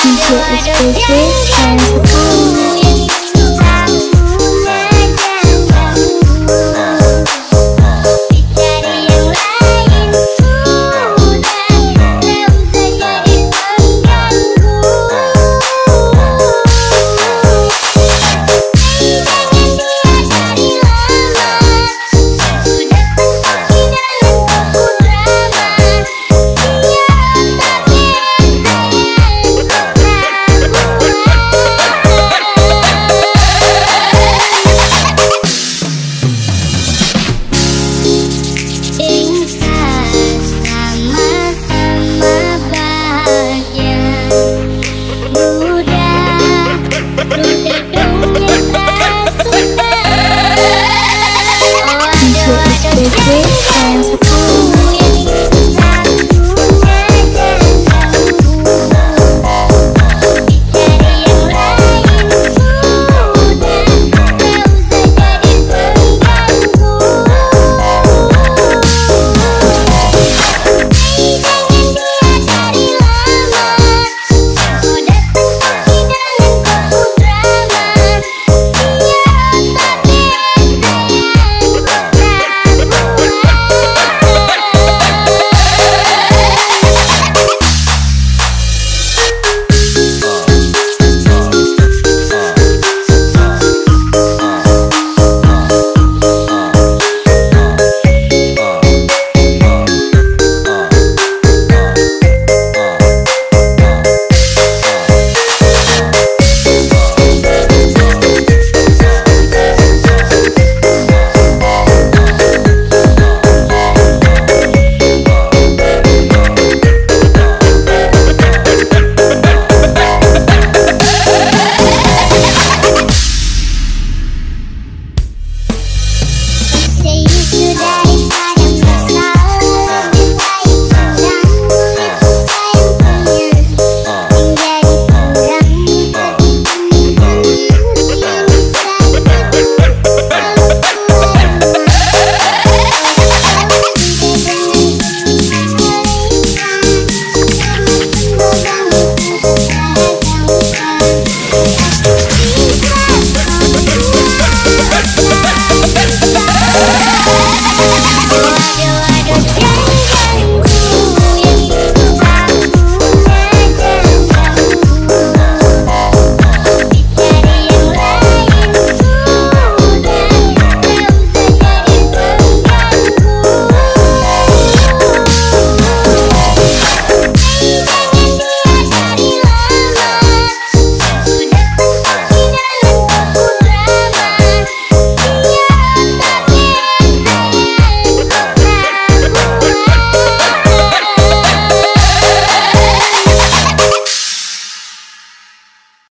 DJ Explosive and